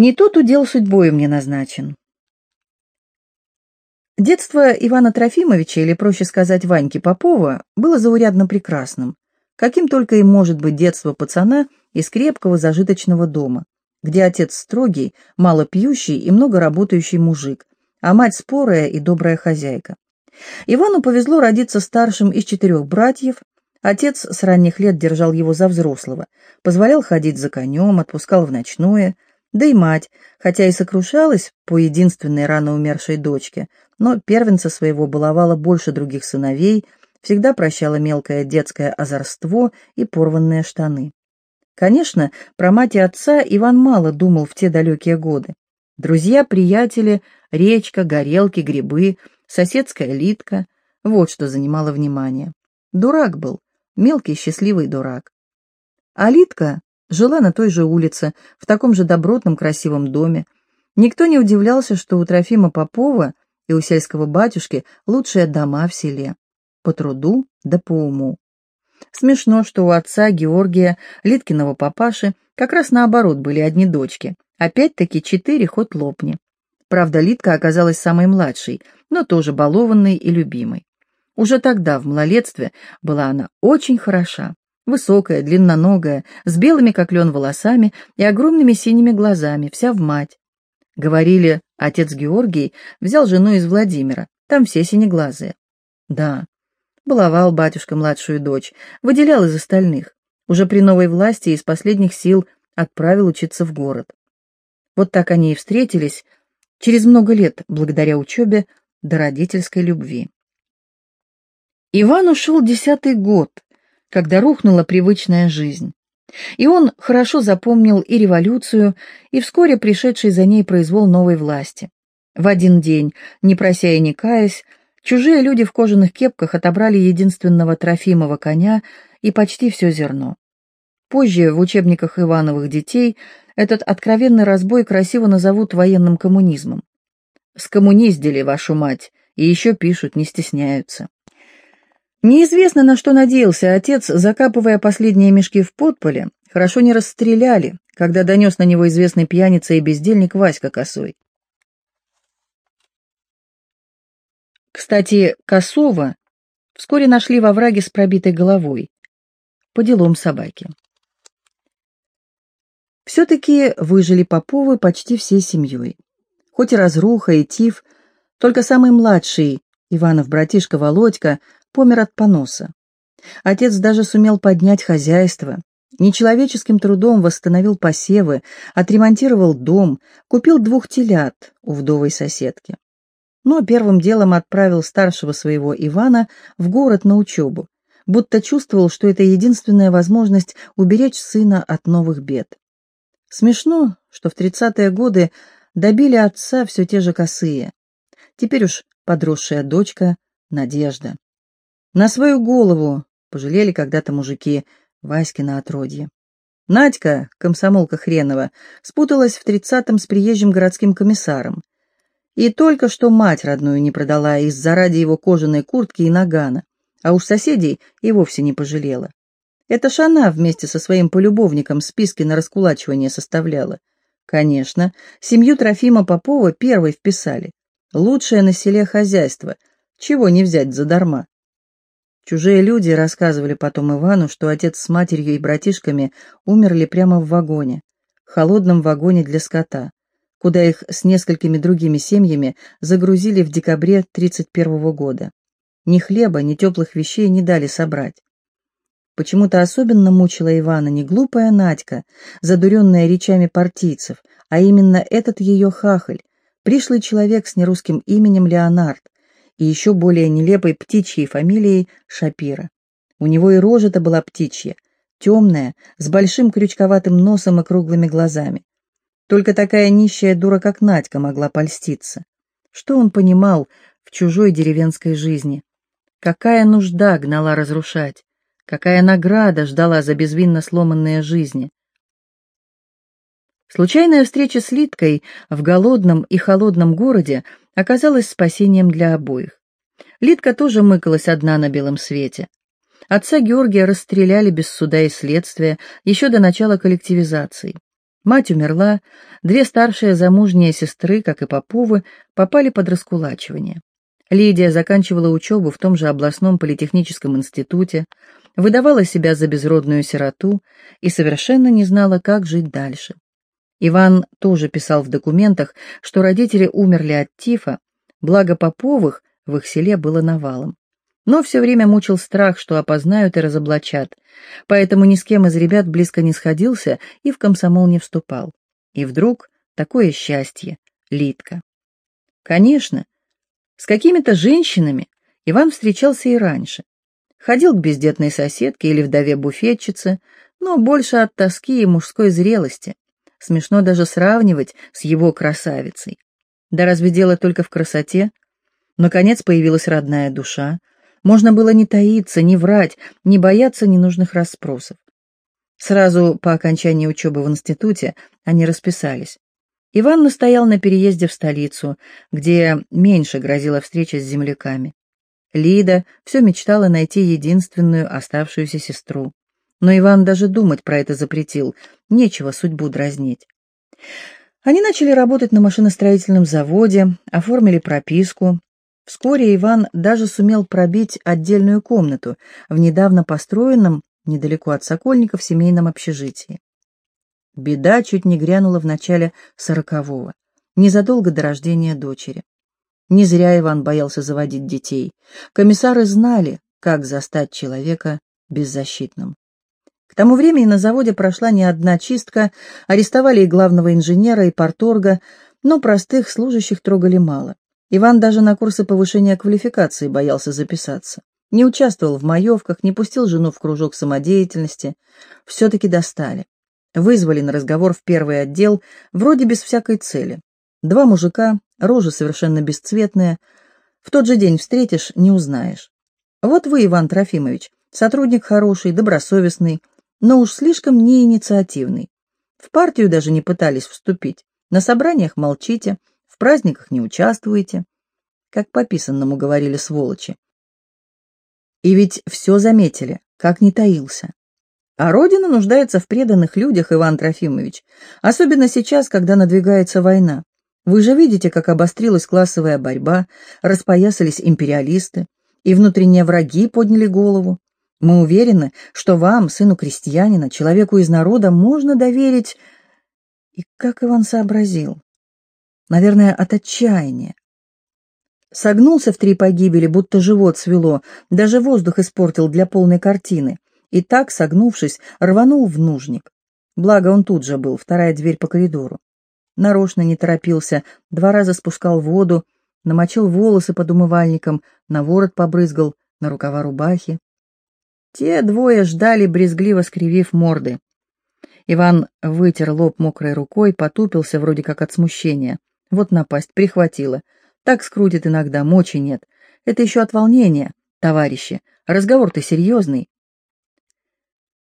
Не тот удел судьбою мне назначен. Детство Ивана Трофимовича, или, проще сказать, Ваньки Попова, было заурядно прекрасным, каким только и может быть детство пацана из крепкого зажиточного дома, где отец строгий, мало пьющий и много работающий мужик, а мать спорая и добрая хозяйка. Ивану повезло родиться старшим из четырех братьев, отец с ранних лет держал его за взрослого, позволял ходить за конем, отпускал в ночное, да и мать, хотя и сокрушалась по единственной рано умершей дочке, но первенца своего баловала больше других сыновей, всегда прощала мелкое детское озорство и порванные штаны. Конечно, про мать и отца Иван мало думал в те далекие годы. Друзья, приятели, речка, горелки, грибы, соседская литка — вот что занимало внимание. Дурак был, мелкий счастливый дурак. А Литка Жила на той же улице, в таком же добротном красивом доме. Никто не удивлялся, что у Трофима Попова и у сельского батюшки лучшие дома в селе. По труду да по уму. Смешно, что у отца Георгия, Литкиного папаши, как раз наоборот были одни дочки. Опять-таки четыре, хоть лопни. Правда, Литка оказалась самой младшей, но тоже балованной и любимой. Уже тогда, в малолетстве, была она очень хороша. Высокая, длинноногая, с белыми, как лен, волосами и огромными синими глазами, вся в мать. Говорили, отец Георгий взял жену из Владимира, там все синеглазые. Да, баловал батюшка младшую дочь, выделял из остальных. Уже при новой власти из последних сил отправил учиться в город. Вот так они и встретились через много лет, благодаря учебе до родительской любви. Иван ушел десятый год, когда рухнула привычная жизнь. И он хорошо запомнил и революцию, и вскоре пришедший за ней произвол новой власти. В один день, не прося и не каясь, чужие люди в кожаных кепках отобрали единственного Трофимова коня и почти все зерно. Позже в учебниках Ивановых детей этот откровенный разбой красиво назовут военным коммунизмом. «Скоммуниздили вашу мать», и еще пишут, не стесняются. Неизвестно, на что надеялся отец, закапывая последние мешки в подполе, хорошо не расстреляли, когда донес на него известный пьяница и бездельник Васька Косой. Кстати, Косова вскоре нашли во враге с пробитой головой. По делам собаки. Все-таки выжили Поповы почти всей семьей. Хоть и разруха, и тиф, только самый младший, Иванов братишка Володька, помер от поноса. Отец даже сумел поднять хозяйство, нечеловеческим трудом восстановил посевы, отремонтировал дом, купил двух телят у вдовой соседки. Но первым делом отправил старшего своего Ивана в город на учебу, будто чувствовал, что это единственная возможность уберечь сына от новых бед. Смешно, что в тридцатые годы добили отца все те же косые. Теперь уж подросшая дочка Надежда. На свою голову пожалели когда-то мужики Васькина отродье. Надька, комсомолка хренова, спуталась в тридцатом с приезжим городским комиссаром. И только что мать родную не продала из-за ради его кожаной куртки и нагана, а уж соседей и вовсе не пожалела. Это ж она вместе со своим полюбовником списки на раскулачивание составляла. Конечно, семью Трофима Попова первой вписали. Лучшее на селе хозяйство, чего не взять задарма. Чужие люди рассказывали потом Ивану, что отец с матерью и братишками умерли прямо в вагоне, холодном вагоне для скота, куда их с несколькими другими семьями загрузили в декабре 1931 года. Ни хлеба, ни теплых вещей не дали собрать. Почему-то особенно мучила Ивана не глупая Надька, задуренная речами партийцев, а именно этот ее хахаль, пришлый человек с нерусским именем Леонард, и еще более нелепой птичьей фамилией Шапира. У него и рожа-то была птичья, темная, с большим крючковатым носом и круглыми глазами. Только такая нищая дура, как Надька, могла польститься. Что он понимал в чужой деревенской жизни? Какая нужда гнала разрушать? Какая награда ждала за безвинно сломанные жизни? Случайная встреча с Литкой в голодном и холодном городе оказалась спасением для обоих. Литка тоже мыкалась одна на белом свете. Отца Георгия расстреляли без суда и следствия еще до начала коллективизации. Мать умерла, две старшие замужние сестры, как и Поповы, попали под раскулачивание. Лидия заканчивала учебу в том же областном политехническом институте, выдавала себя за безродную сироту и совершенно не знала, как жить дальше. Иван тоже писал в документах, что родители умерли от тифа, благо Поповых в их селе было навалом. Но все время мучил страх, что опознают и разоблачат, поэтому ни с кем из ребят близко не сходился и в комсомол не вступал. И вдруг такое счастье, Литка. Конечно, с какими-то женщинами Иван встречался и раньше. Ходил к бездетной соседке или вдове-буфетчице, но больше от тоски и мужской зрелости. Смешно даже сравнивать с его красавицей. Да разве дело только в красоте? Наконец появилась родная душа. Можно было не таиться, не врать, не бояться ненужных расспросов. Сразу по окончании учебы в институте они расписались. Иван настоял на переезде в столицу, где меньше грозила встреча с земляками. Лида все мечтала найти единственную оставшуюся сестру. Но Иван даже думать про это запретил, нечего судьбу дразнить. Они начали работать на машиностроительном заводе, оформили прописку. Вскоре Иван даже сумел пробить отдельную комнату в недавно построенном, недалеко от Сокольников, семейном общежитии. Беда чуть не грянула в начале сорокового, незадолго до рождения дочери. Не зря Иван боялся заводить детей. Комиссары знали, как застать человека беззащитным. К тому времени на заводе прошла не одна чистка, арестовали и главного инженера, и порторга, но простых служащих трогали мало. Иван даже на курсы повышения квалификации боялся записаться. Не участвовал в маевках, не пустил жену в кружок самодеятельности. Все-таки достали. Вызвали на разговор в первый отдел, вроде без всякой цели. Два мужика, рожи совершенно бесцветные. В тот же день встретишь, не узнаешь. Вот вы, Иван Трофимович, сотрудник хороший, добросовестный, но уж слишком неинициативный. В партию даже не пытались вступить. На собраниях молчите, в праздниках не участвуете. Как по писанному говорили сволочи. И ведь все заметили, как не таился. А Родина нуждается в преданных людях, Иван Трофимович, особенно сейчас, когда надвигается война. Вы же видите, как обострилась классовая борьба, распоясались империалисты, и внутренние враги подняли голову. Мы уверены, что вам, сыну крестьянина, человеку из народа, можно доверить... И как Иван сообразил? Наверное, от отчаяния. Согнулся в три погибели, будто живот свело, даже воздух испортил для полной картины и так, согнувшись, рванул в нужник. Благо он тут же был, вторая дверь по коридору. Нарочно не торопился, два раза спускал воду, намочил волосы под умывальником, на ворот побрызгал, на рукава рубахи. Те двое ждали, брезгливо скривив морды. Иван вытер лоб мокрой рукой, потупился вроде как от смущения. Вот напасть, прихватила. Так скрутит иногда, мочи нет. Это еще от волнения, товарищи. Разговор-то серьезный.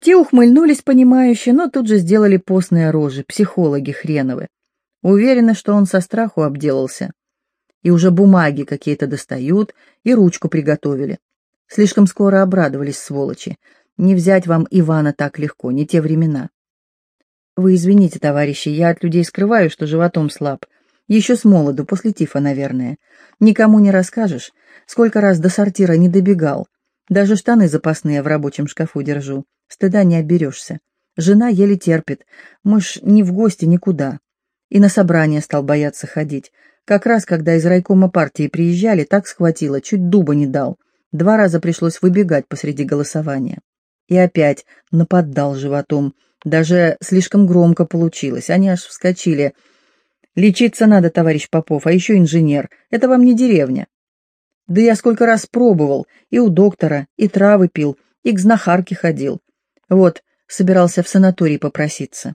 Те ухмыльнулись понимающе, но тут же сделали постные рожи, психологи хреновы. Уверены, что он со страху обделался. И уже бумаги какие-то достают, и ручку приготовили. Слишком скоро обрадовались, сволочи. Не взять вам Ивана так легко, не те времена. Вы извините, товарищи, я от людей скрываю, что животом слаб. Еще с молоду, после тифа, наверное. Никому не расскажешь, сколько раз до сортира не добегал. Даже штаны запасные в рабочем шкафу держу. Стыда не оберешься. Жена еле терпит. Мы ж ни в гости, никуда. И на собрание стал бояться ходить. Как раз, когда из райкома партии приезжали, так схватило, чуть дуба не дал. Два раза пришлось выбегать посреди голосования. И опять нападал животом. Даже слишком громко получилось. Они аж вскочили. «Лечиться надо, товарищ Попов, а еще инженер. Это вам не деревня». Да я сколько раз пробовал, и у доктора, и травы пил, и к знахарке ходил. Вот, собирался в санаторий попроситься.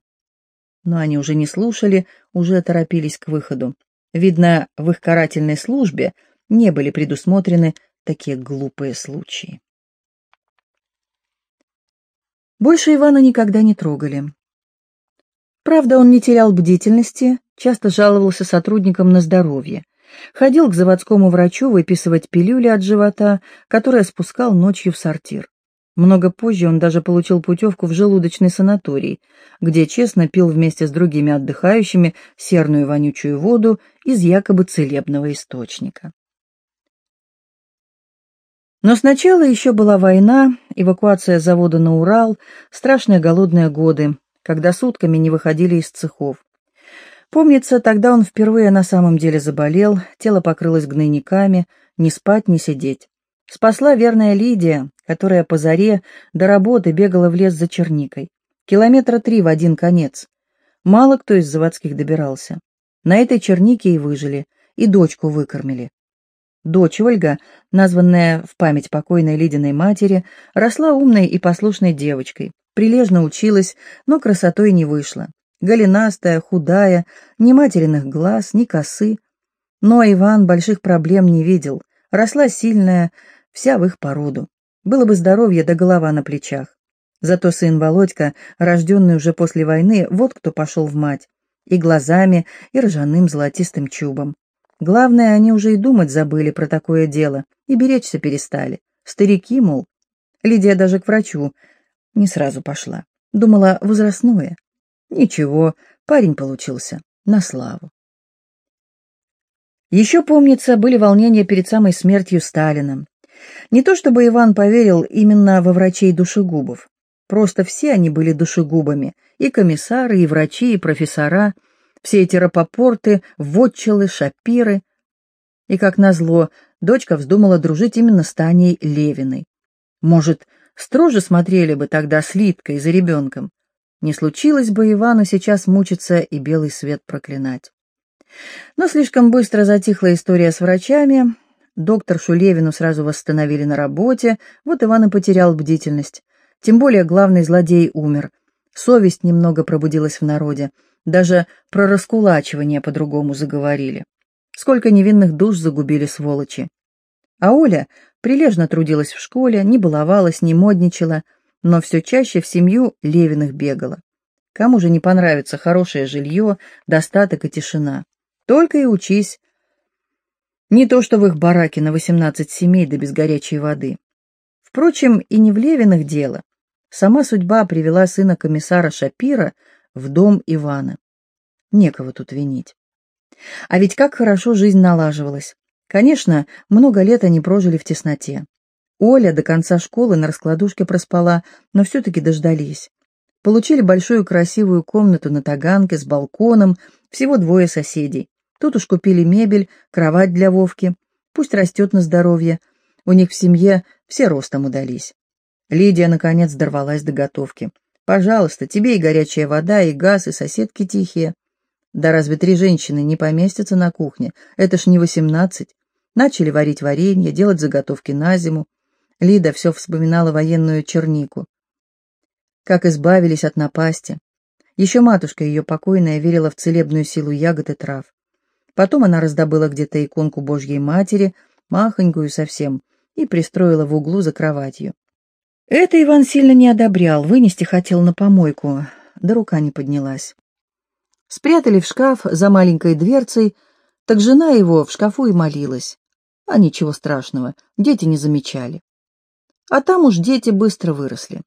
Но они уже не слушали, уже торопились к выходу. Видно, в их карательной службе не были предусмотрены такие глупые случаи. Больше Ивана никогда не трогали. Правда, он не терял бдительности, часто жаловался сотрудникам на здоровье. Ходил к заводскому врачу выписывать пилюли от живота, которые спускал ночью в сортир. Много позже он даже получил путевку в желудочный санаторий, где честно пил вместе с другими отдыхающими серную вонючую воду из якобы целебного источника. Но сначала еще была война, эвакуация завода на Урал, страшные голодные годы, когда сутками не выходили из цехов. Помнится, тогда он впервые на самом деле заболел, тело покрылось гнойниками, ни спать, ни сидеть. Спасла верная Лидия, которая по заре до работы бегала в лес за черникой. Километра три в один конец. Мало кто из заводских добирался. На этой чернике и выжили, и дочку выкормили. Дочь Ольга, названная в память покойной Лидиной матери, росла умной и послушной девочкой, прилежно училась, но красотой не вышла. Голенастая, худая, ни материных глаз, ни косы. Но Иван больших проблем не видел, росла сильная, вся в их породу. Было бы здоровье да голова на плечах. Зато сын Володька, рожденный уже после войны, вот кто пошел в мать. И глазами, и ржаным золотистым чубом. Главное, они уже и думать забыли про такое дело, и беречься перестали. Старики, мол. Лидия даже к врачу не сразу пошла. Думала, возрастное. Ничего, парень получился. На славу. Еще, помнится, были волнения перед самой смертью Сталина. Не то чтобы Иван поверил именно во врачей душегубов. Просто все они были душегубами. И комиссары, и врачи, и профессора — все эти рапопорты, вотчелы, шапиры. И, как назло, дочка вздумала дружить именно с Таней Левиной. Может, строже смотрели бы тогда с Литкой за ребенком. Не случилось бы Ивану сейчас мучиться и белый свет проклинать. Но слишком быстро затихла история с врачами. Доктор Шулевину сразу восстановили на работе, вот Иван и потерял бдительность. Тем более главный злодей умер. Совесть немного пробудилась в народе. Даже про раскулачивание по-другому заговорили. Сколько невинных душ загубили сволочи. А Оля прилежно трудилась в школе, не баловалась, не модничала, но все чаще в семью Левиных бегала. Кому же не понравится хорошее жилье, достаток и тишина? Только и учись. Не то, что в их бараке на восемнадцать семей да без горячей воды. Впрочем, и не в Левиных дело. Сама судьба привела сына комиссара Шапира в дом Ивана. Некого тут винить. А ведь как хорошо жизнь налаживалась. Конечно, много лет они прожили в тесноте. Оля до конца школы на раскладушке проспала, но все-таки дождались. Получили большую красивую комнату на Таганке с балконом, всего двое соседей. Тут уж купили мебель, кровать для Вовки. Пусть растет на здоровье. У них в семье все ростом удались. Лидия, наконец, дорвалась до готовки. Пожалуйста, тебе и горячая вода, и газ, и соседки тихие. Да разве три женщины не поместятся на кухне? Это ж не восемнадцать. Начали варить варенье, делать заготовки на зиму. Лида все вспоминала военную чернику. Как избавились от напасти. Еще матушка ее покойная верила в целебную силу ягод и трав. Потом она раздобыла где-то иконку Божьей Матери, махонькую совсем, и пристроила в углу за кроватью. Это Иван сильно не одобрял, вынести хотел на помойку, да рука не поднялась. Спрятали в шкаф за маленькой дверцей, так жена его в шкафу и молилась. А ничего страшного, дети не замечали. А там уж дети быстро выросли.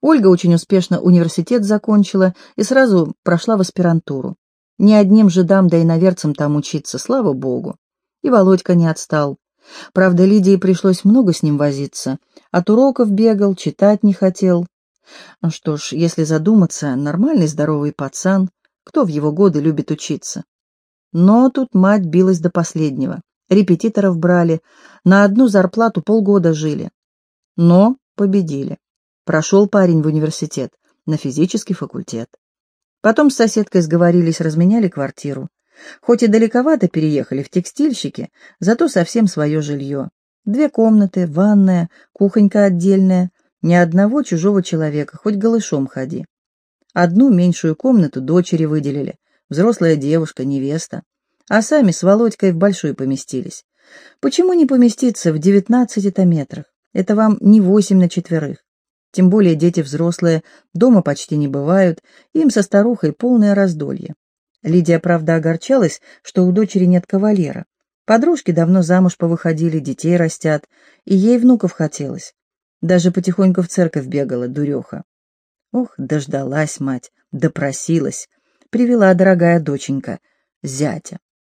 Ольга очень успешно университет закончила и сразу прошла в аспирантуру. Ни одним жидам да и наверцам там учиться, слава богу. И Володька не отстал. Правда, Лидии пришлось много с ним возиться. От уроков бегал, читать не хотел. Ну что ж, если задуматься, нормальный здоровый пацан, кто в его годы любит учиться? Но тут мать билась до последнего. Репетиторов брали, на одну зарплату полгода жили. Но победили. Прошел парень в университет, на физический факультет. Потом с соседкой сговорились, разменяли квартиру. Хоть и далековато переехали в текстильщики, зато совсем свое жилье. Две комнаты, ванная, кухонька отдельная, ни одного чужого человека, хоть голышом ходи. Одну меньшую комнату дочери выделили, взрослая девушка, невеста, а сами с Володькой в большую поместились. Почему не поместиться в девятнадцати-то метрах? Это вам не восемь на четверых. Тем более дети взрослые, дома почти не бывают, им со старухой полное раздолье. Лидия, правда, огорчалась, что у дочери нет кавалера. Подружки давно замуж повыходили, детей растят, и ей внуков хотелось. Даже потихоньку в церковь бегала, дуреха. Ох, дождалась мать, допросилась. Привела дорогая доченька, зятя.